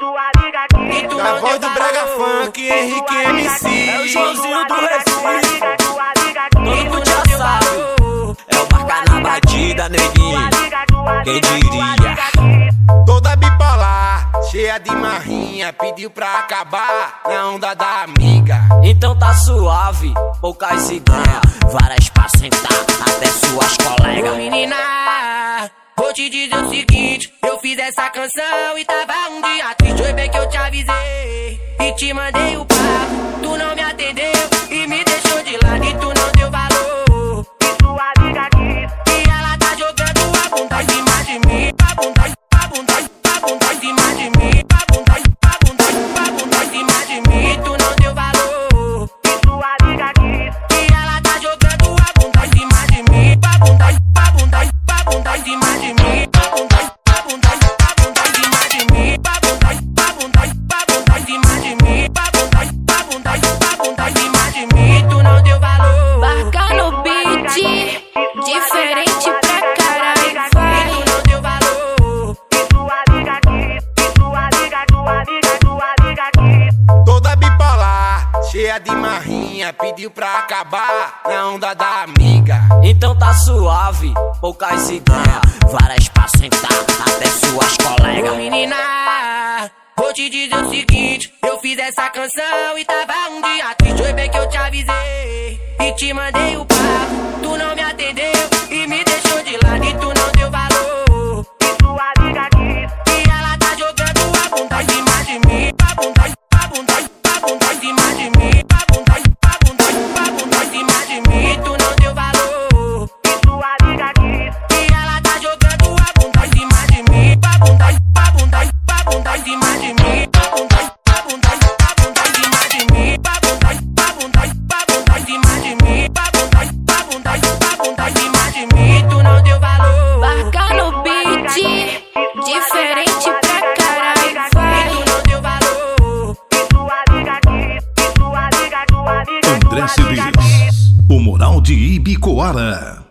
Na voz do Braga Funk, Henrique MC É o Joãozinho do Recife. Todo mundo já sabe É o marca na batida, neguinho. Quem diria? Toda bipolar, cheia de marrinha Pediu pra acabar na onda da amiga. Então tá suave, poucas ideias Várias pra sentar tá fiz essa canção e tava um dia triste. Foi bem que eu te avisei e te mandei o papo. Tu não me atendeu e me deixou de lado e tu não deu valor. E sua amiga disse que ela tá jogando a bunda em cima de mim. A bunda, a bunda, a bunda em de mim. A bunda, a bunda, a bunda em de mim. E tu não deu valor. E sua amiga disse que ela tá jogando a bunda em cima de mim. A bunda, a bunda, a bunda em de mim. De marrinha, pediu pra acabar na onda da amiga. Então tá suave, poucas ideias, várias pra sentar, até suas Ô colegas. menina, vou te dizer o seguinte: eu fiz essa canção e tava um dia triste. Foi bem que eu te avisei e te mandei o papo. O moral de Ibicoara.